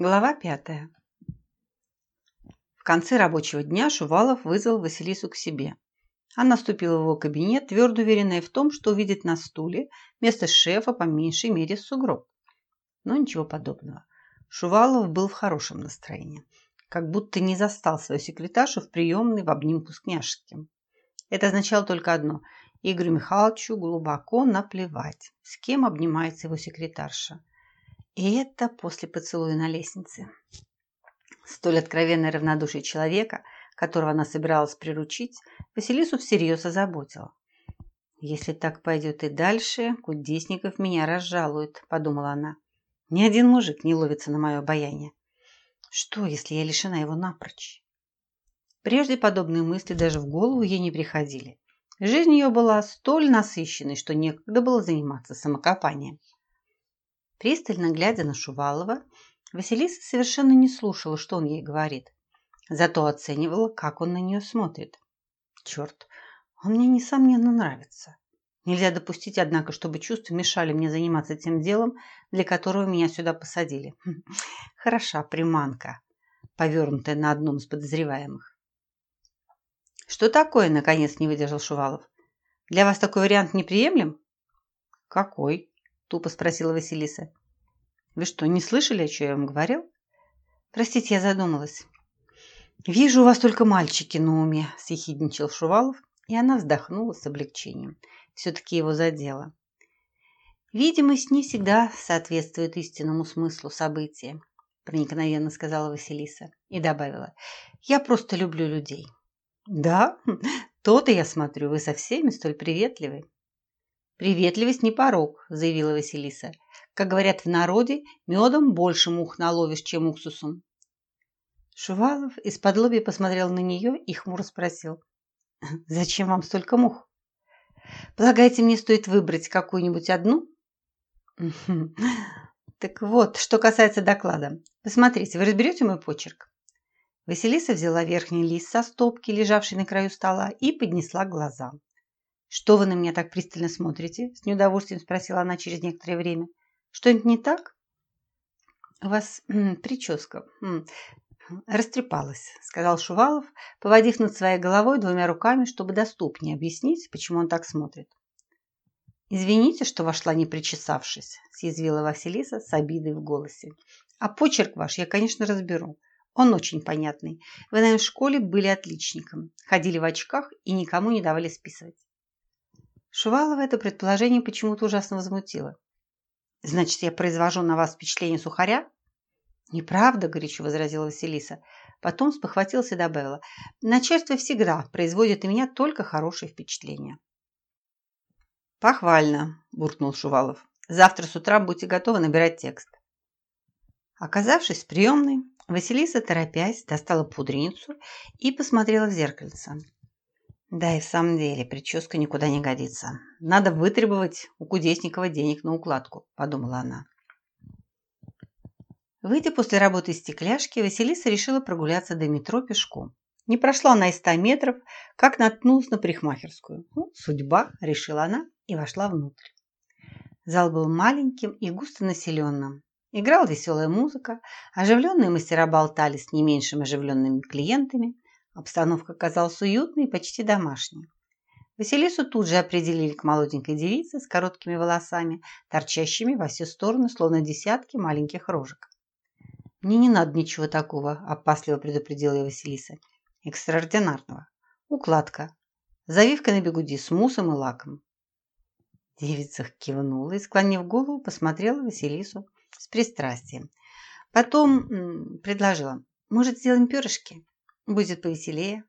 Глава пятая. В конце рабочего дня Шувалов вызвал Василису к себе. Она ступила в его кабинет, твердо уверенная в том, что увидит на стуле вместо шефа по меньшей мере сугроб. Но ничего подобного. Шувалов был в хорошем настроении, как будто не застал свою секретаршу в приемной в обнимку с княжеским. Это означало только одно – Игорю Михайловичу глубоко наплевать, с кем обнимается его секретарша – и это после поцелуя на лестнице. Столь откровенное равнодушие человека, которого она собиралась приручить, Василису всерьез озаботила. «Если так пойдет и дальше, Кудесников меня разжалует», – подумала она. «Ни один мужик не ловится на мое обаяние. Что, если я лишена его напрочь?» Прежде подобные мысли даже в голову ей не приходили. Жизнь ее была столь насыщенной, что некогда было заниматься самокопанием. Пристально глядя на Шувалова, Василиса совершенно не слушала, что он ей говорит. Зато оценивала, как он на нее смотрит. Черт, он мне несомненно нравится. Нельзя допустить, однако, чтобы чувства мешали мне заниматься тем делом, для которого меня сюда посадили. Хм, хороша приманка, повернутая на одном из подозреваемых. «Что такое?» – наконец не выдержал Шувалов. «Для вас такой вариант неприемлем?» «Какой?» Тупо спросила Василиса. Вы что, не слышали, о чем я вам говорил? Простите, я задумалась. Вижу, у вас только мальчики на уме, съехидничал Шувалов, и она вздохнула с облегчением. Все-таки его задело. Видимость не всегда соответствует истинному смыслу события, проникновенно сказала Василиса и добавила. Я просто люблю людей. Да, то-то я смотрю, вы со всеми столь приветливы. «Приветливость не порог», – заявила Василиса. «Как говорят в народе, медом больше мух наловишь, чем уксусом». Шувалов из-под лоби посмотрел на нее и хмуро спросил. «Зачем вам столько мух? Полагаете, мне стоит выбрать какую-нибудь одну?» «Так вот, что касается доклада. Посмотрите, вы разберете мой почерк?» Василиса взяла верхний лист со стопки, лежавшей на краю стола, и поднесла к глазам. «Что вы на меня так пристально смотрите?» – с неудовольствием спросила она через некоторое время. «Что-нибудь не так?» «У вас м, прическа м, растрепалась», – сказал Шувалов, поводив над своей головой двумя руками, чтобы доступнее объяснить, почему он так смотрит. «Извините, что вошла не причесавшись», – съязвила Василиса с обидой в голосе. «А почерк ваш я, конечно, разберу. Он очень понятный. Вы, наверное, в школе были отличником, ходили в очках и никому не давали списывать». Шувалова это предположение почему-то ужасно возмутило. «Значит, я произвожу на вас впечатление сухаря?» «Неправда», – горячо возразила Василиса. Потом спохватилась и добавила. «Начальство всегда производит на меня только хорошие впечатления». «Похвально», – буркнул Шувалов. «Завтра с утра будьте готовы набирать текст». Оказавшись в приемной, Василиса, торопясь, достала пудреницу и посмотрела в зеркальце. Да и в самом деле прическа никуда не годится. Надо вытребовать у Кудесникова денег на укладку, подумала она. Выйдя после работы из стекляшки, Василиса решила прогуляться до метро пешком. Не прошла она и ста метров, как наткнулась на парикмахерскую. Ну, судьба, решила она и вошла внутрь. Зал был маленьким и густонаселенным. Играла веселая музыка, оживленные мастера болтали с не меньшим оживленными клиентами – Обстановка казалась уютной и почти домашней. Василису тут же определили к молоденькой девице с короткими волосами, торчащими во все стороны, словно десятки маленьких рожек. «Мне не надо ничего такого», – опасливо предупредила я Василиса. «Экстраординарного. Укладка. Завивка на бегуди с муссом и лаком». Девица кивнула и, склонив голову, посмотрела Василису с пристрастием. Потом предложила, «Может, сделаем перышки?» Будет повеселее.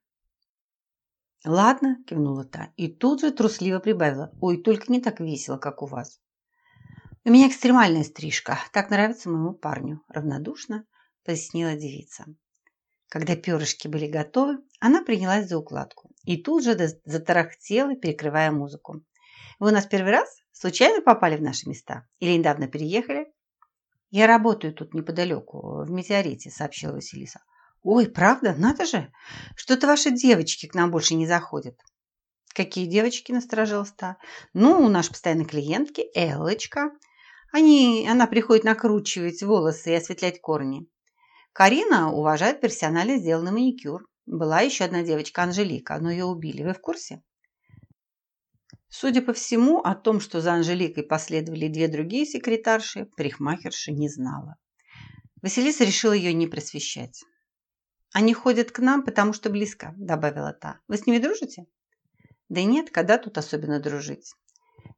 Ладно, кивнула та и тут же трусливо прибавила. Ой, только не так весело, как у вас. У меня экстремальная стрижка. Так нравится моему парню. Равнодушно пояснила девица. Когда перышки были готовы, она принялась за укладку. И тут же затарахтела, перекрывая музыку. Вы у нас первый раз? Случайно попали в наши места? Или недавно переехали? Я работаю тут неподалеку, в Метеорите, сообщила Василиса. «Ой, правда? Надо же! Что-то ваши девочки к нам больше не заходят». «Какие девочки?» – насторожилась та. «Ну, у нашей постоянной клиентки Эллочка. Они, она приходит накручивать волосы и осветлять корни. Карина уважает профессионально сделанный маникюр. Была еще одна девочка, Анжелика, но ее убили. Вы в курсе? Судя по всему, о том, что за Анжеликой последовали две другие секретарши, парикмахерша не знала. Василиса решила ее не просвещать. «Они ходят к нам, потому что близко», – добавила та. «Вы с ними дружите?» «Да нет, когда тут особенно дружить?»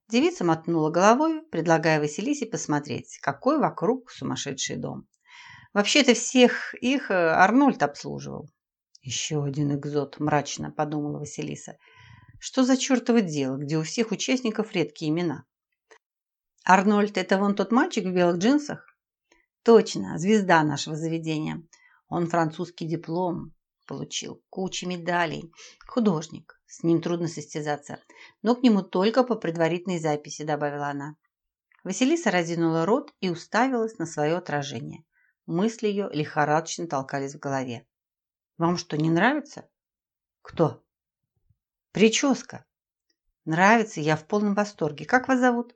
Девица мотнула головой, предлагая Василисе посмотреть, какой вокруг сумасшедший дом. Вообще-то всех их э, Арнольд обслуживал. «Еще один экзот», – мрачно подумала Василиса – что за чертово дело, где у всех участников редкие имена? Арнольд – это вон тот мальчик в белых джинсах? Точно, звезда нашего заведения. Он французский диплом получил, куча медалей. Художник, с ним трудно состязаться. Но к нему только по предварительной записи, добавила она. Василиса разинула рот и уставилась на свое отражение. Мысли ее лихорадочно толкались в голове. «Вам что, не нравится?» «Кто?» Прическа. Нравится, я в полном восторге. Как вас зовут?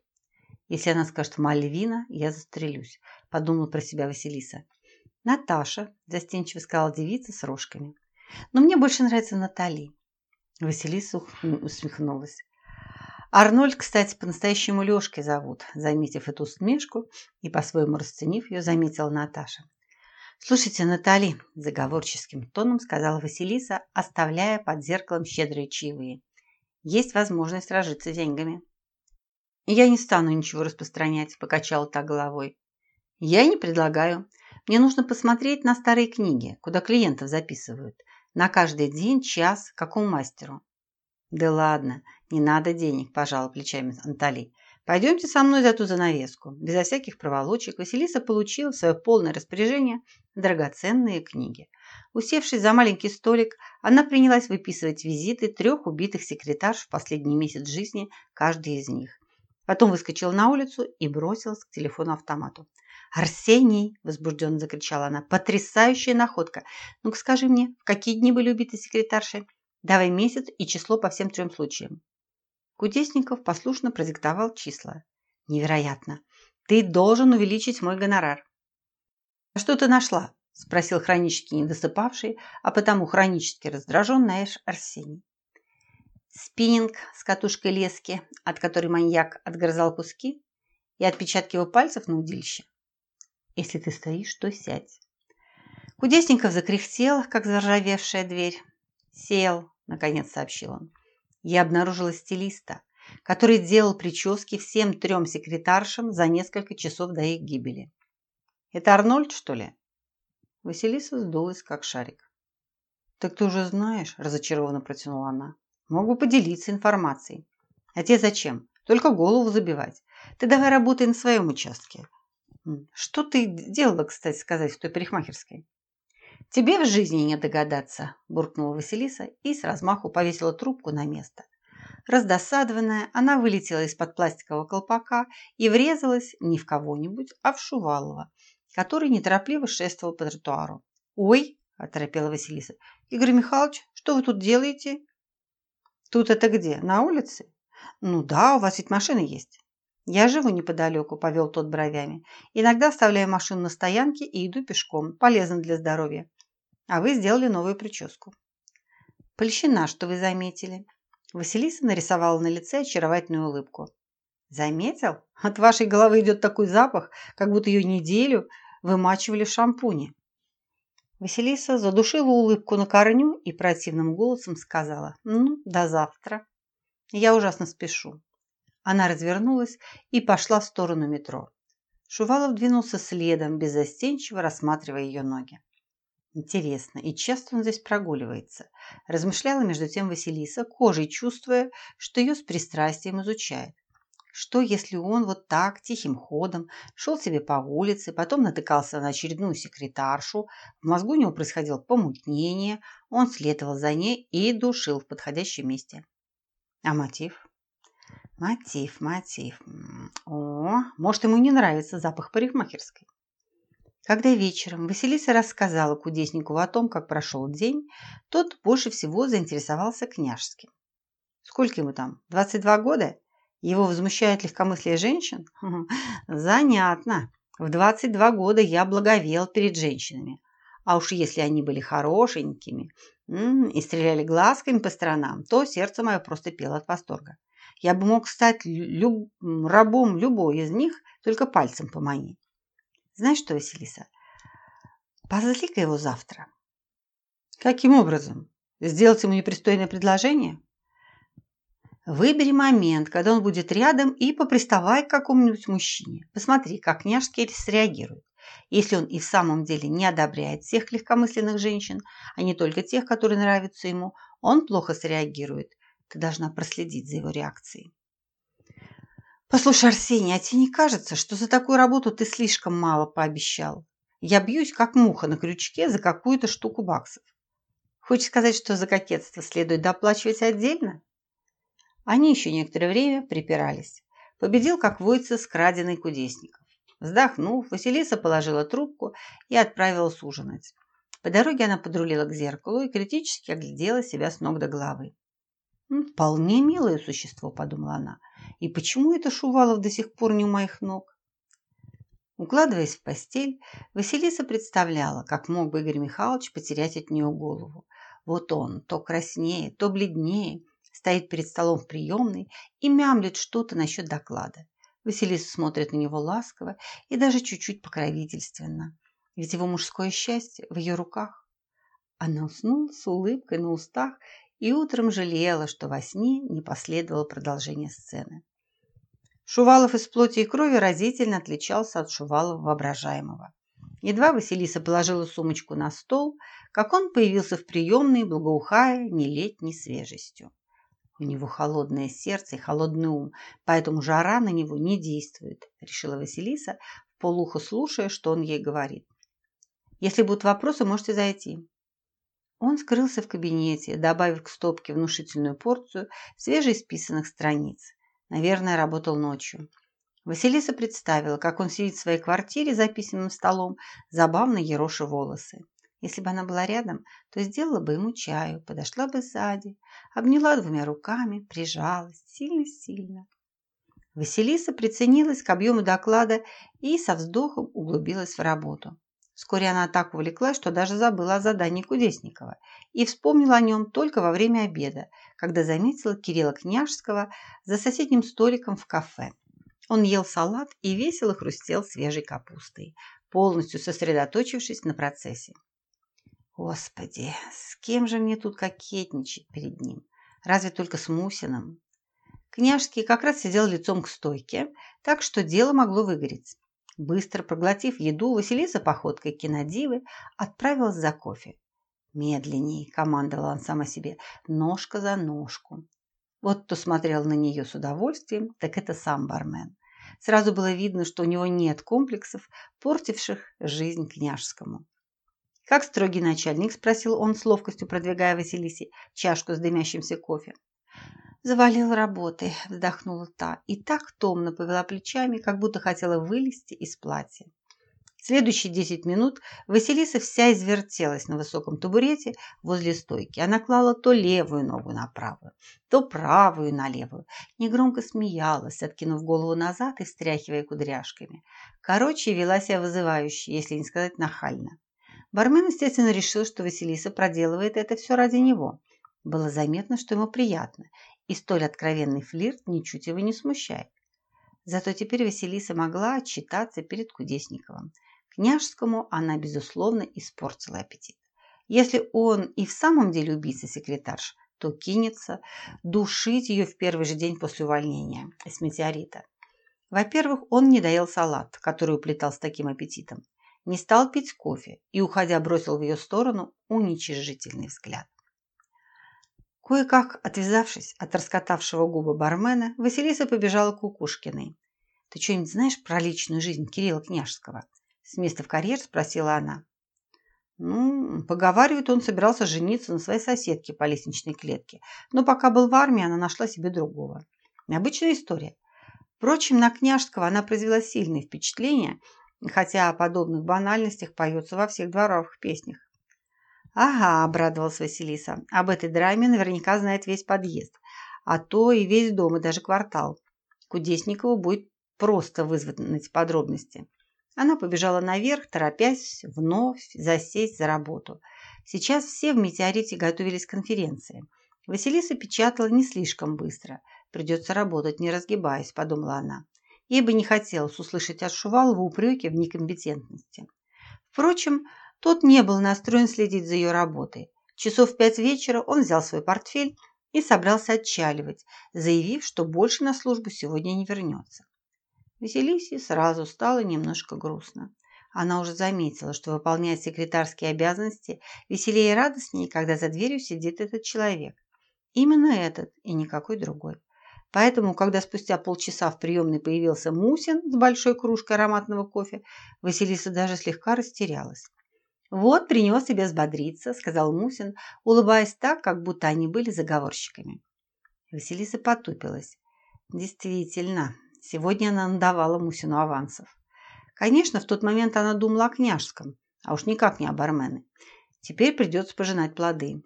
Если она скажет Мальвина, я застрелюсь, подумала про себя Василиса. Наташа, застенчиво сказала девица с рожками. Но мне больше нравится Натали. Василиса усмехнулась. Арнольд, кстати, по-настоящему Лёшкой зовут. Заметив эту усмешку и по-своему расценив ее, заметила Наташа. «Слушайте, Натали», – заговорческим тоном сказала Василиса, оставляя под зеркалом щедрые чаевые. «Есть возможность разжиться деньгами». «Я не стану ничего распространять», – покачала та головой. «Я не предлагаю. Мне нужно посмотреть на старые книги, куда клиентов записывают. На каждый день час, какому мастеру». «Да ладно, не надо денег», – пожала плечами Натали. Пойдемте со мной за ту занавеску. Безо всяких проволочек Василиса получила в свое полное распоряжение драгоценные книги. Усевшись за маленький столик, она принялась выписывать визиты трех убитых секретарш в последний месяц жизни, каждый из них. Потом выскочила на улицу и бросилась к телефону-автомату. «Арсений!» – возбужденно закричала она. «Потрясающая находка! Ну-ка скажи мне, в какие дни были убиты секретарши? Давай месяц и число по всем трем случаям». Кудесников послушно продиктовал числа. «Невероятно! Ты должен увеличить мой гонорар!» «А что ты нашла?» – спросил хронически недосыпавший, а потому хронически раздраженный Эш Арсений. Спиннинг с катушкой лески, от которой маньяк отгрызал куски, и отпечатки его пальцев на удилище. «Если ты стоишь, то сядь». Кудесников закряхтел, как заржавевшая дверь. «Сел», – наконец сообщил он я обнаружила стилиста, который делал прически всем трем секретаршам за несколько часов до их гибели. Это Арнольд, что ли? Василиса сдулась, как шарик. «Так ты уже знаешь», – разочарованно протянула она. «Мог бы поделиться информацией». «А тебе зачем? Только голову забивать. Ты давай работай на своем участке». «Что ты делала, кстати сказать, в той парикмахерской?» «Тебе в жизни не догадаться», – буркнула Василиса и с размаху повесила трубку на место. Раздосадованная, она вылетела из-под пластикового колпака и врезалась не в кого-нибудь, а в Шувалова, который неторопливо шествовал по тротуару. «Ой!» – оторопела Василиса. «Игорь Михайлович, что вы тут делаете?» «Тут это где? На улице?» «Ну да, у вас ведь машина есть». «Я живу неподалеку», – повел тот бровями. «Иногда оставляю машину на стоянке и иду пешком. Полезно для здоровья. А вы сделали новую прическу». «Польщена, что вы заметили». Василиса нарисовала на лице очаровательную улыбку. «Заметил? От вашей головы идет такой запах, как будто ее неделю вымачивали в шампуне». Василиса задушила улыбку на корню и противным голосом сказала «Ну, до завтра. Я ужасно спешу». Она развернулась и пошла в сторону метро. Шувалов двинулся следом, беззастенчиво рассматривая ее ноги. Интересно, и часто он здесь прогуливается? Размышляла между тем Василиса, кожей чувствуя, что ее с пристрастием изучает. Что, если он вот так, тихим ходом, шел себе по улице, потом натыкался на очередную секретаршу, в мозгу у него происходило помутнение, он следовал за ней и душил в подходящем месте. А мотив? Мотив, мотив. О, может, ему не нравится запах парикмахерской. Когда вечером Василиса рассказала кудеснику о том, как прошел день, тот больше всего заинтересовался княжским. Сколько ему там? 22 года? Его возмущает легкомыслие женщин? Занятно. В 22 года я благовел перед женщинами. А уж если они были хорошенькими и стреляли глазками по сторонам, то сердце мое просто пело от восторга. Я бы мог стать люб... рабом любой из них, только пальцем помани. Знаешь что, Василиса, позли-ка его завтра. Каким образом? Сделать ему непристойное предложение? Выбери момент, когда он будет рядом, и поприставай к какому-нибудь мужчине. Посмотри, как княжский среагирует. Если он и в самом деле не одобряет всех легкомысленных женщин, а не только тех, которые нравятся ему, он плохо среагирует. Ты должна проследить за его реакцией. Послушай, Арсений, а тебе не кажется, что за такую работу ты слишком мало пообещал? Я бьюсь, как муха на крючке, за какую-то штуку баксов. Хочешь сказать, что за кокетство следует доплачивать отдельно? Они еще некоторое время припирались. Победил, как водится, скраденный кудесников. Вздохнув, Василиса положила трубку и отправилась ужинать. По дороге она подрулила к зеркалу и критически оглядела себя с ног до головы. «Вполне милое существо», – подумала она. «И почему это Шувалов до сих пор не у моих ног?» Укладываясь в постель, Василиса представляла, как мог бы Игорь Михайлович потерять от нее голову. Вот он то краснее, то бледнее, стоит перед столом в приемной и мямлет что-то насчет доклада. Василиса смотрит на него ласково и даже чуть-чуть покровительственно. Ведь его мужское счастье в ее руках. Она уснула с улыбкой на устах и утром жалела, что во сне не последовало продолжение сцены. Шувалов из плоти и крови разительно отличался от Шувалова воображаемого. Едва Василиса положила сумочку на стол, как он появился в приемной, благоухая нелетней свежестью. У него холодное сердце и холодный ум, поэтому жара на него не действует, решила Василиса, в полухо слушая, что он ей говорит. Если будут вопросы, можете зайти. Он скрылся в кабинете, добавив к стопке внушительную порцию свежеисписанных страниц. Наверное, работал ночью. Василиса представила, как он сидит в своей квартире за письменным столом, забавно ероша волосы. Если бы она была рядом, то сделала бы ему чаю, подошла бы сзади, обняла двумя руками, прижалась сильно-сильно. Василиса приценилась к объему доклада и со вздохом углубилась в работу. Вскоре она так увлеклась, что даже забыла о задании Кудесникова и вспомнила о нем только во время обеда, когда заметила Кирилла Княжского за соседним столиком в кафе. Он ел салат и весело хрустел свежей капустой, полностью сосредоточившись на процессе. Господи, с кем же мне тут кокетничать перед ним? Разве только с Мусиным? Княжский как раз сидел лицом к стойке, так что дело могло выгореть. Быстро проглотив еду, Василиса походкой кинодивы отправилась за кофе. «Медленней», – командовала он сама себе, – «ножка за ножку». Вот кто смотрел на нее с удовольствием, так это сам бармен. Сразу было видно, что у него нет комплексов, портивших жизнь княжскому. «Как строгий начальник?» – спросил он с ловкостью, продвигая Василисе чашку с дымящимся кофе. «Завалил работы», – вздохнула та и так томно повела плечами, как будто хотела вылезти из платья. Следующие десять минут Василиса вся извертелась на высоком табурете возле стойки. Она клала то левую ногу на правую, то правую на левую. Негромко смеялась, откинув голову назад и встряхивая кудряшками. Короче, вела себя вызывающе, если не сказать нахально. Бармен, естественно, решил, что Василиса проделывает это все ради него. Было заметно, что ему приятно, и столь откровенный флирт ничуть его не смущает. Зато теперь Василиса могла отчитаться перед Кудесниковым. Княжскому она, безусловно, испортила аппетит. Если он и в самом деле убийца-секретарш, то кинется душить ее в первый же день после увольнения с метеорита. Во-первых, он не доел салат, который уплетал с таким аппетитом не стал пить кофе и, уходя, бросил в ее сторону уничижительный взгляд. Кое-как, отвязавшись от раскатавшего губы бармена, Василиса побежала к Кукушкиной. «Ты что-нибудь знаешь про личную жизнь Кирилла Княжского?» С места в карьер спросила она. Ну, поговаривают, он собирался жениться на своей соседке по лестничной клетке, но пока был в армии, она нашла себе другого. Необычная история. Впрочем, на Княжского она произвела сильное впечатление – хотя о подобных банальностях поется во всех дворовых песнях. «Ага», – обрадовалась Василиса, – «об этой драме наверняка знает весь подъезд, а то и весь дом, и даже квартал. Кудесникову будет просто вызвать подробности. Она побежала наверх, торопясь вновь засесть за работу. Сейчас все в «Метеорите» готовились к конференции. Василиса печатала не слишком быстро. Придется работать, не разгибаясь, подумала она. Ей бы не хотелось услышать от Шувалова упреки в некомпетентности. Впрочем, тот не был настроен следить за ее работой. Часов в пять вечера он взял свой портфель и собрался отчаливать, заявив, что больше на службу сегодня не вернется. Василисе сразу стало немножко грустно. Она уже заметила, что выполняет секретарские обязанности веселее и радостнее, когда за дверью сидит этот человек. Именно этот и никакой другой. Поэтому, когда спустя полчаса в приемной появился Мусин с большой кружкой ароматного кофе, Василиса даже слегка растерялась. «Вот, принес тебе взбодриться», – сказал Мусин, улыбаясь так, как будто они были заговорщиками. Василиса потупилась. Действительно, сегодня она надавала Мусину авансов. Конечно, в тот момент она думала о княжском, а уж никак не о бармене. Теперь придется пожинать плоды.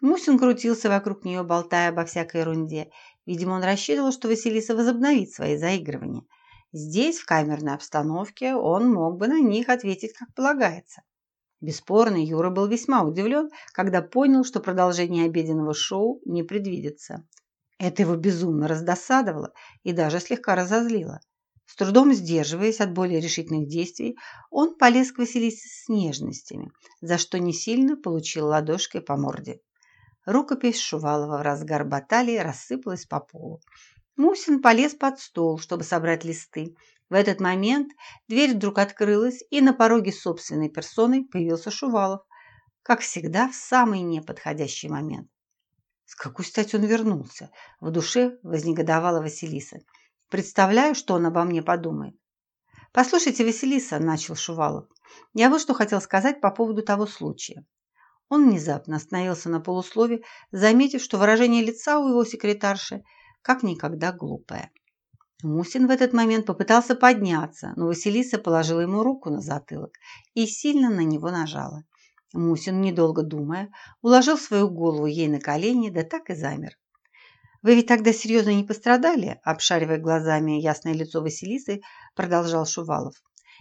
Мусин крутился вокруг нее, болтая обо всякой ерунде. Видимо, он рассчитывал, что Василиса возобновит свои заигрывания. Здесь, в камерной обстановке, он мог бы на них ответить, как полагается. Бесспорно, Юра был весьма удивлен, когда понял, что продолжение обеденного шоу не предвидится. Это его безумно раздосадовало и даже слегка разозлило. С трудом сдерживаясь от более решительных действий, он полез к Василисе с нежностями, за что не сильно получил ладошкой по морде. Рукопись Шувалова в разгар баталии рассыпалась по полу. Мусин полез под стол, чтобы собрать листы. В этот момент дверь вдруг открылась, и на пороге собственной персоной появился Шувалов, как всегда в самый неподходящий момент. С какой стати он вернулся? В душе вознегодовала Василиса. Представляю, что он обо мне подумает. «Послушайте, Василиса», – начал Шувалов, – «я вот что хотел сказать по поводу того случая. Он внезапно остановился на полуслове, заметив, что выражение лица у его секретарши как никогда глупое. Мусин в этот момент попытался подняться, но Василиса положила ему руку на затылок и сильно на него нажала. Мусин, недолго думая, уложил свою голову ей на колени, да так и замер. «Вы ведь тогда серьезно не пострадали?» Обшаривая глазами ясное лицо Василисы, продолжал Шувалов.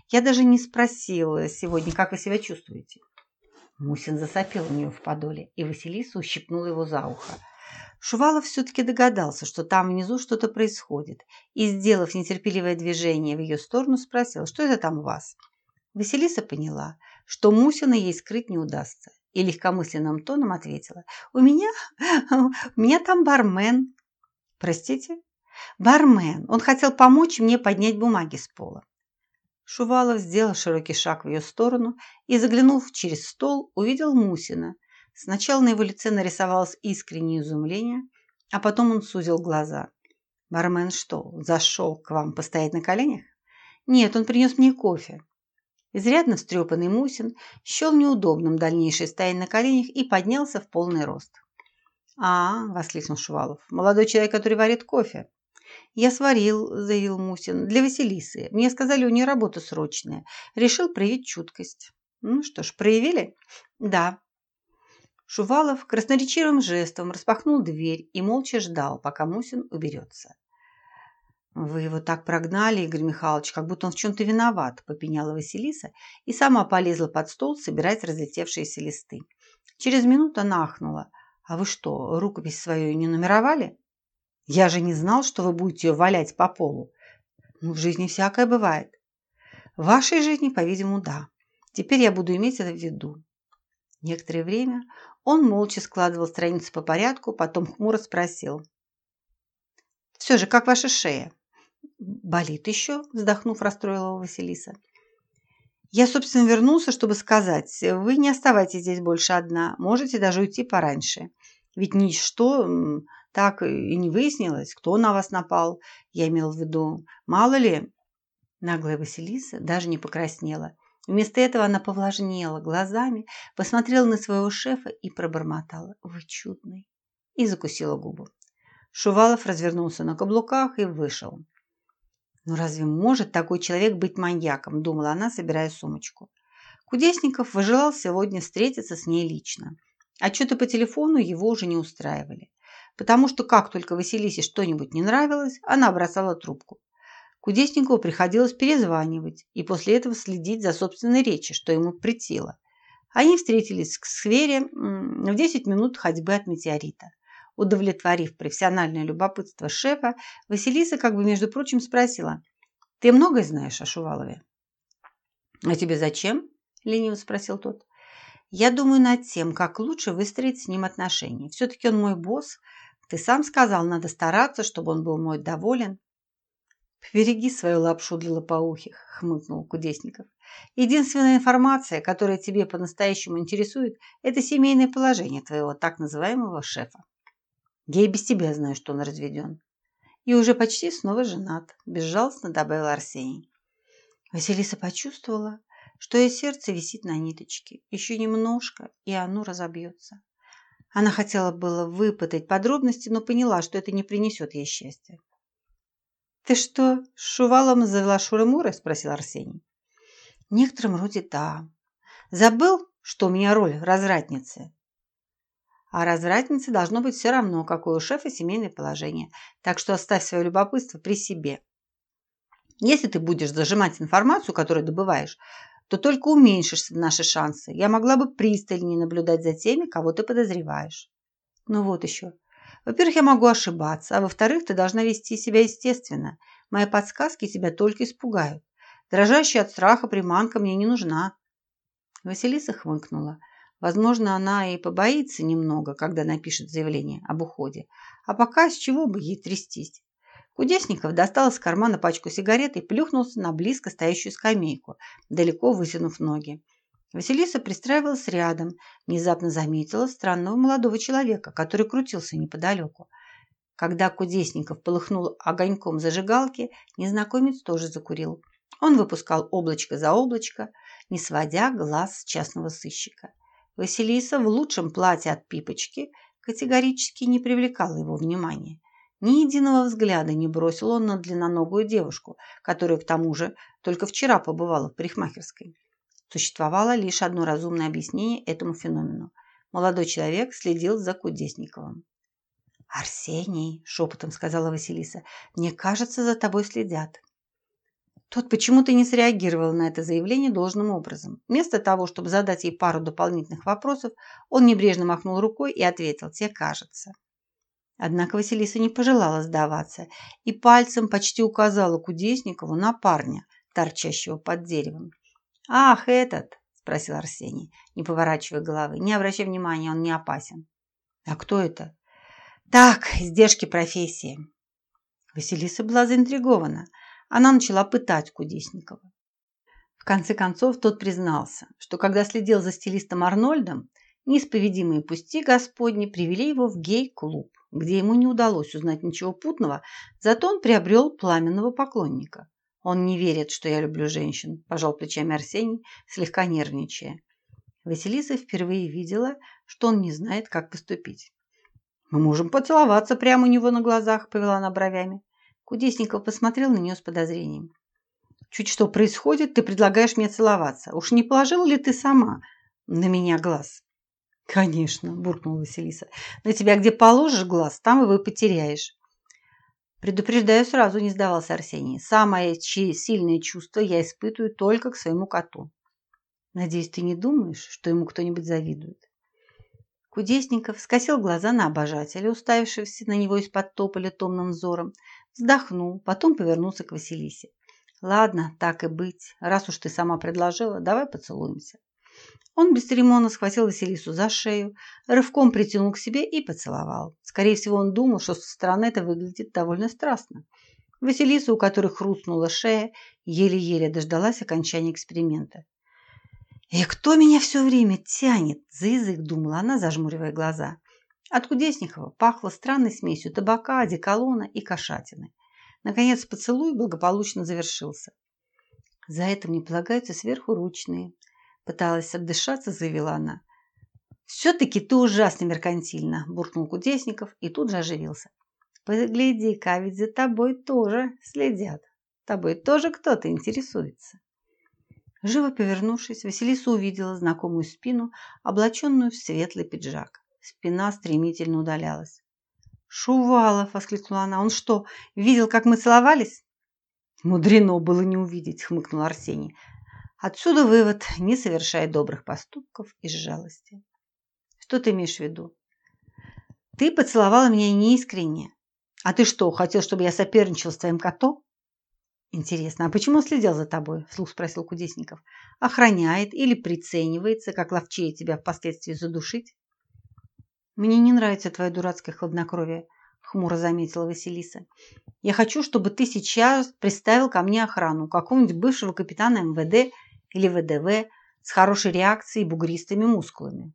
«Я даже не спросила сегодня, как вы себя чувствуете?» Мусин засопел у нее в подоле, и Василиса ущипнула его за ухо. Шувалов все-таки догадался, что там внизу что-то происходит, и, сделав нетерпеливое движение в ее сторону, спросил, что это там у вас. Василиса поняла, что Мусина ей скрыть не удастся, и легкомысленным тоном ответила, «У меня, у меня там бармен». «Простите?» «Бармен. Он хотел помочь мне поднять бумаги с пола». Шувалов сделал широкий шаг в ее сторону и, заглянув через стол, увидел Мусина. Сначала на его лице нарисовалось искреннее изумление, а потом он сузил глаза. «Бармен что, зашел к вам постоять на коленях?» «Нет, он принес мне кофе». Изрядно встрепанный Мусин счел неудобным дальнейшее стоять на коленях и поднялся в полный рост. «А, — воскликнул Шувалов, — молодой человек, который варит кофе. «Я сварил», – заявил Мусин, – «для Василисы. Мне сказали, у нее работа срочная. Решил проявить чуткость». «Ну что ж, проявили?» «Да». Шувалов красноречивым жестом распахнул дверь и молча ждал, пока Мусин уберется. «Вы его так прогнали, Игорь Михайлович, как будто он в чем-то виноват», – попеняла Василиса и сама полезла под стол собирать разлетевшиеся листы. Через минуту она ахнула. «А вы что, рукопись свою не нумеровали?» Я же не знал, что вы будете ее валять по полу. Ну, в жизни всякое бывает. В вашей жизни, по-видимому, да. Теперь я буду иметь это в виду. Некоторое время он молча складывал страницы по порядку, потом хмуро спросил. «Все же, как ваша шея?» «Болит еще?» – вздохнув, расстроила Василиса. «Я, собственно, вернулся, чтобы сказать, вы не оставайтесь здесь больше одна, можете даже уйти пораньше. Ведь ничто так и не выяснилось, кто на вас напал. Я имел в виду, мало ли. Наглая Василиса даже не покраснела. Вместо этого она повлажнела глазами, посмотрела на своего шефа и пробормотала «Вы чудный!» и закусила губу. Шувалов развернулся на каблуках и вышел. «Ну разве может такой человек быть маньяком?» – думала она, собирая сумочку. Кудесников выжелал сегодня встретиться с ней лично. Отчеты по телефону его уже не устраивали потому что как только Василисе что-нибудь не нравилось, она бросала трубку. Кудесникову приходилось перезванивать и после этого следить за собственной речью, что ему притило. Они встретились в сквере в 10 минут ходьбы от метеорита. Удовлетворив профессиональное любопытство шефа, Василиса как бы, между прочим, спросила, «Ты многое знаешь о Шувалове?» «А тебе зачем?» – лениво спросил тот. «Я думаю над тем, как лучше выстроить с ним отношения. Все-таки он мой босс. Ты сам сказал, надо стараться, чтобы он был мой доволен». «Побереги свою лапшу для лопоухих», – хмыкнул Кудесников. «Единственная информация, которая тебе по-настоящему интересует, это семейное положение твоего так называемого шефа. Я и без тебя знаю, что он разведен. И уже почти снова женат», – безжалостно добавил Арсений. Василиса почувствовала, что ее сердце висит на ниточке. Еще немножко, и оно разобьется. Она хотела было выпытать подробности, но поняла, что это не принесет ей счастья. «Ты что, с Шувалом завела Шуры-Муры?» – спросил Арсений. «В некотором роде да. Забыл, что у меня роль развратницы?» А развратнице должно быть все равно, какое у шефа семейное положение. Так что оставь свое любопытство при себе. Если ты будешь зажимать информацию, которую добываешь, то только уменьшишь наши шансы. Я могла бы пристальнее наблюдать за теми, кого ты подозреваешь. Ну вот еще. Во-первых, я могу ошибаться, а во-вторых, ты должна вести себя естественно. Мои подсказки тебя только испугают. Дрожащая от страха приманка мне не нужна. Василиса хмыкнула. Возможно, она и побоится немного, когда напишет заявление об уходе. А пока с чего бы ей трястись? Кудесников достал из кармана пачку сигарет и плюхнулся на близко стоящую скамейку, далеко вытянув ноги. Василиса пристраивалась рядом, внезапно заметила странного молодого человека, который крутился неподалеку. Когда Кудесников полыхнул огоньком зажигалки, незнакомец тоже закурил. Он выпускал облачко за облачко, не сводя глаз с частного сыщика. Василиса в лучшем платье от пипочки категорически не привлекала его внимания. Ни единого взгляда не бросил он на длинноногую девушку, которая, к тому же, только вчера побывала в парикмахерской. Существовало лишь одно разумное объяснение этому феномену. Молодой человек следил за Кудесниковым. «Арсений», – шепотом сказала Василиса, – «мне кажется, за тобой следят». Тот почему-то не среагировал на это заявление должным образом. Вместо того, чтобы задать ей пару дополнительных вопросов, он небрежно махнул рукой и ответил «Тебе кажется». Однако Василиса не пожелала сдаваться и пальцем почти указала Кудесникову на парня, торчащего под деревом. «Ах, этот!» – спросил Арсений, не поворачивая головы. «Не обращай внимания, он не опасен». «А кто это?» «Так, издержки профессии». Василиса была заинтригована. Она начала пытать Кудесникова. В конце концов, тот признался, что когда следил за стилистом Арнольдом, неисповедимые пусти Господни привели его в гей-клуб где ему не удалось узнать ничего путного, зато он приобрел пламенного поклонника. «Он не верит, что я люблю женщин», – пожал плечами Арсений, слегка нервничая. Василиса впервые видела, что он не знает, как поступить. «Мы можем поцеловаться прямо у него на глазах», – повела она бровями. Кудесников посмотрел на нее с подозрением. «Чуть что происходит, ты предлагаешь мне целоваться. Уж не положила ли ты сама на меня глаз?» «Конечно», – буркнула Василиса. «На тебя где положишь глаз, там его и потеряешь». «Предупреждаю сразу», – не сдавался Арсений. «Самое сильное чувство я испытываю только к своему коту». «Надеюсь, ты не думаешь, что ему кто-нибудь завидует?» Кудесников скосил глаза на обожателя, уставившегося на него из-под тополя томным взором, вздохнул, потом повернулся к Василисе. «Ладно, так и быть. Раз уж ты сама предложила, давай поцелуемся». Он бесцеремонно схватил Василису за шею, рывком притянул к себе и поцеловал. Скорее всего, он думал, что со стороны это выглядит довольно страстно. Василиса, у которой хрустнула шея, еле-еле дождалась окончания эксперимента. «И кто меня все время тянет?» – за язык думала она, зажмуривая глаза. От Кудесникова пахло странной смесью табака, одеколона и кошатины. Наконец поцелуй благополучно завершился. За это мне полагаются сверхуручные, Пыталась отдышаться, заявила она. «Все-таки ты ужасно меркантильно», – буркнул Кудесников и тут же оживился. «Погляди-ка, ведь за тобой тоже следят. Тобой тоже кто-то интересуется». Живо повернувшись, Василиса увидела знакомую спину, облаченную в светлый пиджак. Спина стремительно удалялась. «Шувалов!» – воскликнула она. «Он что, видел, как мы целовались?» Мудрено было не увидеть, хмыкнул Арсений. Отсюда вывод – не совершай добрых поступков из жалости. Что ты имеешь в виду? Ты поцеловала меня неискренне. А ты что, хотел, чтобы я соперничал с твоим котом? Интересно, а почему он следил за тобой? Вслух спросил Кудесников. Охраняет или приценивается, как ловчее тебя впоследствии задушить? Мне не нравится твое дурацкое хладнокровие, хмуро заметила Василиса. Я хочу, чтобы ты сейчас приставил ко мне охрану, какого-нибудь бывшего капитана МВД или ВДВ с хорошей реакцией и бугристыми мускулами.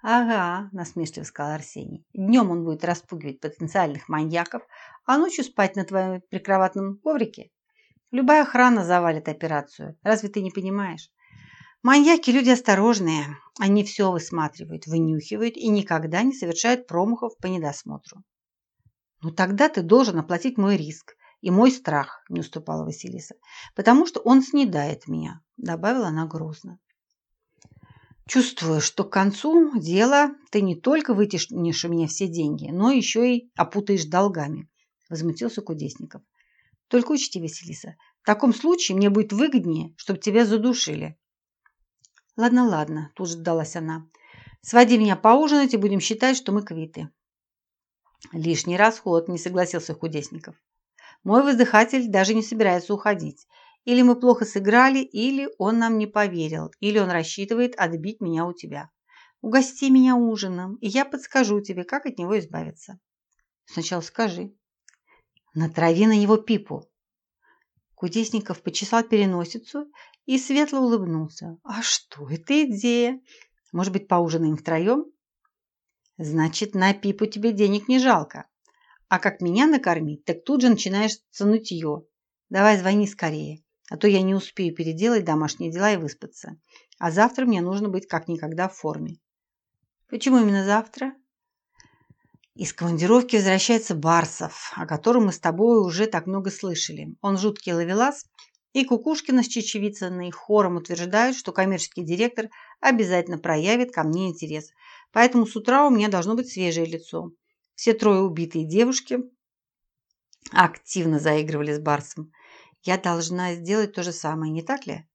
«Ага», – насмешливо сказал Арсений. «Днем он будет распугивать потенциальных маньяков, а ночью спать на твоем прикроватном коврике. Любая охрана завалит операцию. Разве ты не понимаешь? Маньяки – люди осторожные. Они все высматривают, вынюхивают и никогда не совершают промахов по недосмотру». «Ну тогда ты должен оплатить мой риск и мой страх», – не уступала Василиса, «потому что он снедает меня», – добавила она грозно. Чувствую, что к концу дела ты не только вытянешь у меня все деньги, но еще и опутаешь долгами, возмутился Кудесников. Только учти, Василиса, в таком случае мне будет выгоднее, чтобы тебя задушили. Ладно, ладно, тут же сдалась она. Своди меня поужинать и будем считать, что мы квиты. Лишний расход, не согласился Кудесников. Мой воздыхатель даже не собирается уходить. Или мы плохо сыграли, или он нам не поверил, или он рассчитывает отбить меня у тебя. Угости меня ужином, и я подскажу тебе, как от него избавиться. Сначала скажи. Натрави на него пипу. Кудесников почесал переносицу и светло улыбнулся. А что, это идея. Может быть, поужинаем втроем? Значит, на пипу тебе денег не жалко. А как меня накормить, так тут же начинаешь ее. Давай звони скорее а то я не успею переделать домашние дела и выспаться. А завтра мне нужно быть как никогда в форме. Почему именно завтра? Из командировки возвращается Барсов, о котором мы с тобой уже так много слышали. Он жуткий ловелас, и Кукушкина с Чечевицыной хором утверждают, что коммерческий директор обязательно проявит ко мне интерес. Поэтому с утра у меня должно быть свежее лицо. Все трое убитые девушки активно заигрывали с Барсом. Я должна сделать то же самое, не так ли?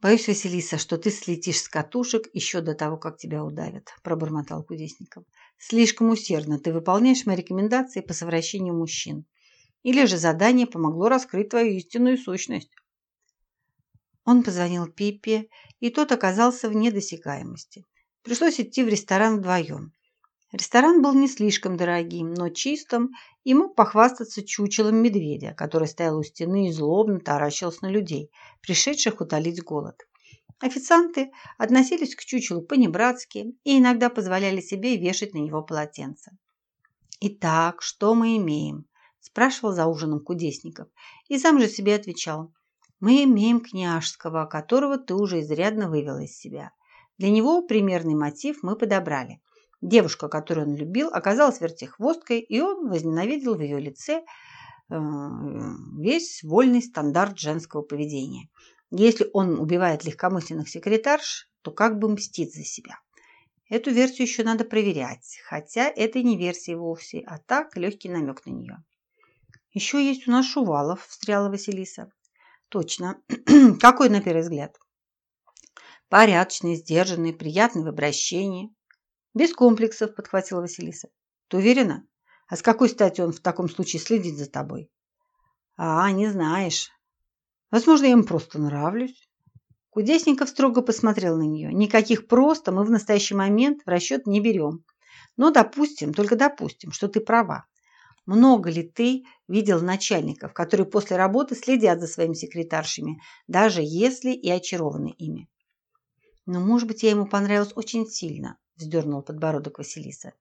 Боюсь, Василиса, что ты слетишь с катушек еще до того, как тебя удавят, пробормотал Кудесников. Слишком усердно ты выполняешь мои рекомендации по совращению мужчин. Или же задание помогло раскрыть твою истинную сущность. Он позвонил Пиппе, и тот оказался в недосягаемости. Пришлось идти в ресторан вдвоем. Ресторан был не слишком дорогим, но чистым и мог похвастаться чучелом медведя, который стоял у стены и злобно таращился на людей, пришедших утолить голод. Официанты относились к чучелу по-небратски и иногда позволяли себе вешать на него полотенце. «Итак, что мы имеем?» – спрашивал за ужином Кудесников. И сам же себе отвечал. «Мы имеем княжского, которого ты уже изрядно вывел из себя. Для него примерный мотив мы подобрали. Девушка, которую он любил, оказалась вертихвосткой, и он возненавидел в ее лице э, весь вольный стандарт женского поведения. Если он убивает легкомысленных секретарш, то как бы мстит за себя. Эту версию еще надо проверять, хотя это не версия вовсе, а так легкий намек на нее. Еще есть у нас Шувалов, встряла Василиса. Точно. Какой на первый взгляд? Порядочный, сдержанный, приятный в обращении. Без комплексов, подхватила Василиса. Ты уверена? А с какой стати он в таком случае следит за тобой? А, не знаешь. Возможно, я ему просто нравлюсь. Кудесников строго посмотрел на нее. Никаких просто мы в настоящий момент в расчет не берем. Но допустим, только допустим, что ты права. Много ли ты видел начальников, которые после работы следят за своими секретаршами, даже если и очарованы ими? Но, может быть, я ему понравилась очень сильно вздернул подбородок Василиса.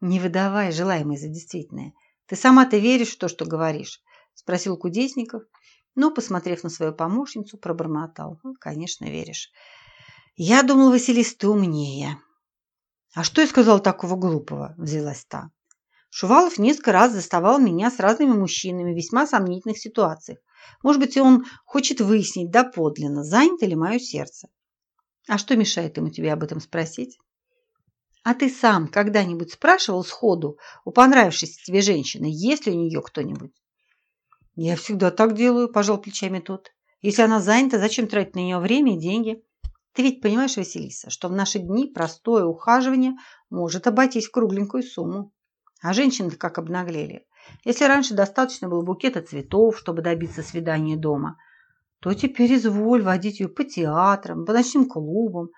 Не выдавай желаемое за действительное. Ты сама-то веришь в то, что говоришь? Спросил Кудесников, но, посмотрев на свою помощницу, пробормотал. Ну, конечно, веришь. Я думал, Василис, ты умнее. А что я сказал такого глупого? Взялась та. Шувалов несколько раз заставал меня с разными мужчинами в весьма сомнительных ситуациях. Может быть, он хочет выяснить доподлинно, занято ли мое сердце. А что мешает ему тебе об этом спросить? А ты сам когда-нибудь спрашивал сходу у понравившейся тебе женщины, есть ли у нее кто-нибудь? Я всегда так делаю, пожал плечами тот. Если она занята, зачем тратить на нее время и деньги? Ты ведь понимаешь, Василиса, что в наши дни простое ухаживание может обойтись в кругленькую сумму. А женщины как обнаглели. Если раньше достаточно было букета цветов, чтобы добиться свидания дома, то теперь изволь водить ее по театрам, по ночным клубам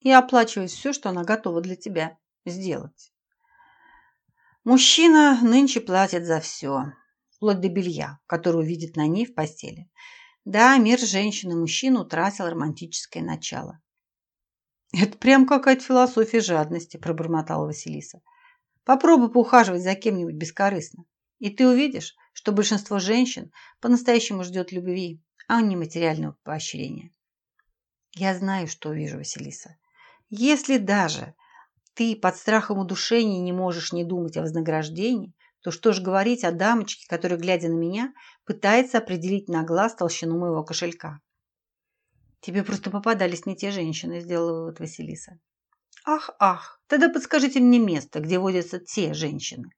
и оплачивать все, что она готова для тебя сделать. Мужчина нынче платит за все, вплоть до белья, которое увидит на ней в постели. Да, мир женщины-мужчины утратил романтическое начало. «Это прям какая-то философия жадности», – пробормотала Василиса. «Попробуй поухаживать за кем-нибудь бескорыстно, и ты увидишь, что большинство женщин по-настоящему ждет любви, а не материального поощрения». «Я знаю, что увижу, Василиса. Если даже ты под страхом удушения не можешь не думать о вознаграждении, то что ж говорить о дамочке, которая, глядя на меня, пытается определить на глаз толщину моего кошелька. Тебе просто попадались не те женщины, сделала вывод Василиса. Ах, ах, тогда подскажите мне место, где водятся те женщины.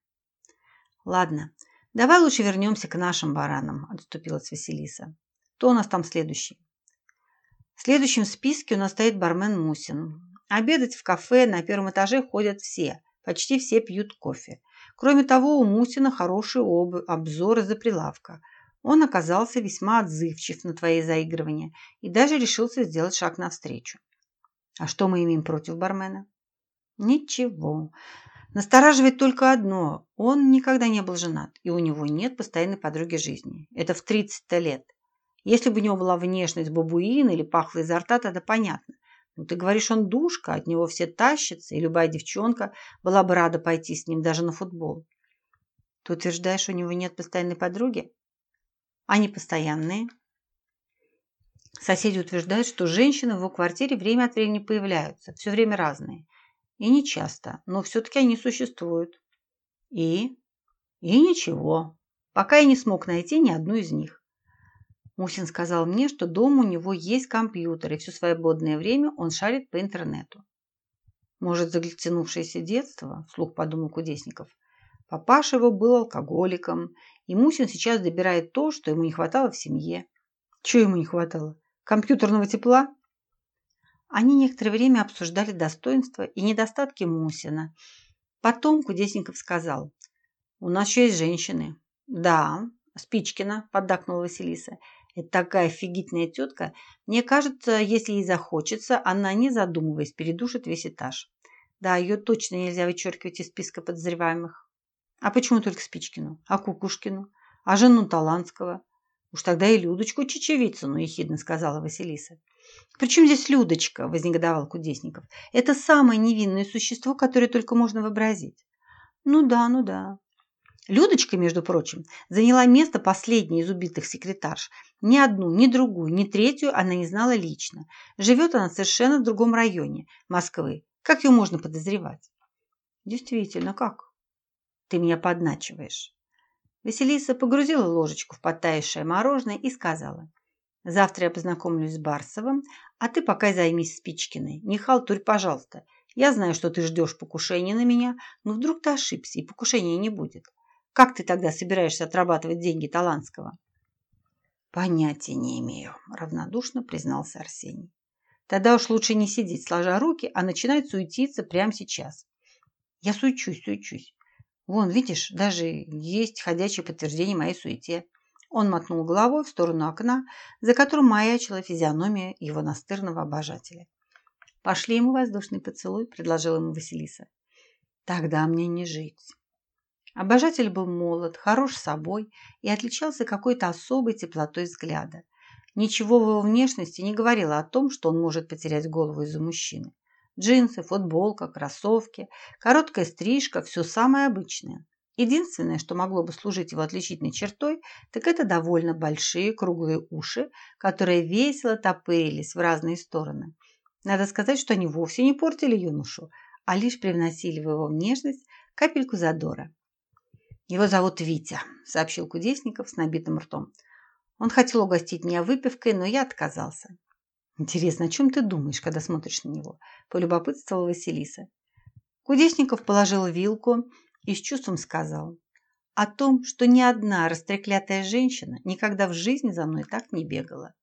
Ладно, давай лучше вернемся к нашим баранам, отступилась Василиса. Кто у нас там следующий? В следующем списке у нас стоит бармен Мусин. Обедать в кафе на первом этаже ходят все, почти все пьют кофе. Кроме того, у Мусина хороший обзор из-за прилавка. Он оказался весьма отзывчив на твои заигрывания и даже решился сделать шаг навстречу. А что мы имеем против бармена? Ничего. Настораживает только одно. Он никогда не был женат, и у него нет постоянной подруги жизни. Это в 30 лет. Если бы у него была внешность бабуина или пахла изо рта, тогда понятно. Ну, ты говоришь, он душка, от него все тащатся, и любая девчонка была бы рада пойти с ним даже на футбол. Ты утверждаешь, у него нет постоянной подруги? Они постоянные. Соседи утверждают, что женщины в его квартире время от времени появляются, все время разные. И не часто, но все-таки они существуют. И? И ничего. Пока я не смог найти ни одну из них. Мусин сказал мне, что дома у него есть компьютер, и все свободное время он шарит по интернету. Может, заглянувшееся детство, вслух подумал Кудесников. Папаша его был алкоголиком, и Мусин сейчас добирает то, что ему не хватало в семье. Чего ему не хватало? Компьютерного тепла? Они некоторое время обсуждали достоинства и недостатки Мусина. Потом Кудесников сказал, «У нас еще есть женщины». «Да, Спичкина», – поддакнула Василиса. Это такая офигительная тетка. Мне кажется, если ей захочется, она, не задумываясь, передушит весь этаж. Да, ее точно нельзя вычеркивать из списка подозреваемых. А почему только Спичкину? А Кукушкину? А жену Таланского? Уж тогда и Людочку Чечевицыну, ехидно сказала Василиса. «Причем здесь Людочка?» – вознегодовал Кудесников. «Это самое невинное существо, которое только можно вообразить». «Ну да, ну да. Людочка, между прочим, заняла место последней из убитых секретарш. Ни одну, ни другую, ни третью она не знала лично. Живет она совершенно в другом районе Москвы. Как ее можно подозревать? Действительно, как? Ты меня подначиваешь. Василиса погрузила ложечку в подтаявшее мороженое и сказала. Завтра я познакомлюсь с Барсовым, а ты пока займись Спичкиной. Не халтурь, пожалуйста. Я знаю, что ты ждешь покушения на меня, но вдруг ты ошибся, и покушения не будет. Как ты тогда собираешься отрабатывать деньги Таланского? Понятия не имею, равнодушно признался Арсений. Тогда уж лучше не сидеть сложа руки, а начинать суетиться прямо сейчас. Я суечусь, суечусь. Вон, видишь, даже есть ходячее подтверждение моей суете. Он мотнул головой в сторону окна, за которым маячила физиономия его настырного обожателя. «Пошли ему воздушный поцелуй», – предложила ему Василиса. «Тогда мне не жить». Обожатель был молод, хорош собой и отличался какой-то особой теплотой взгляда. Ничего в его внешности не говорило о том, что он может потерять голову из-за мужчины. Джинсы, футболка, кроссовки, короткая стрижка – все самое обычное. Единственное, что могло бы служить его отличительной чертой, так это довольно большие круглые уши, которые весело топырились в разные стороны. Надо сказать, что они вовсе не портили юношу, а лишь привносили в его внешность капельку задора. «Его зовут Витя», – сообщил Кудесников с набитым ртом. «Он хотел угостить меня выпивкой, но я отказался». «Интересно, о чем ты думаешь, когда смотришь на него?» – полюбопытствовала Василиса. Кудесников положил вилку и с чувством сказал. о том, что ни одна растреклятая женщина никогда в жизни за мной так не бегала.